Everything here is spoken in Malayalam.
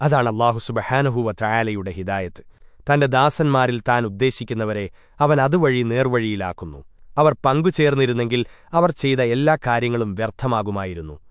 അതാണ് അള്ളാഹു സുബഹാനഹുവ ചായാലയുടെ ഹിദായത്ത്. തന്റെ ദാസന്മാരിൽ താൻ ഉദ്ദേശിക്കുന്നവരെ അവൻ അതുവഴി നേർവഴിയിലാക്കുന്നു. അവർ പങ്കുചേർന്നിരുന്നെങ്കിൽ അവർ ചെയ്ത എല്ലാ കാര്യങ്ങളും വ്യർത്ഥമാകുമായിരുന്നു.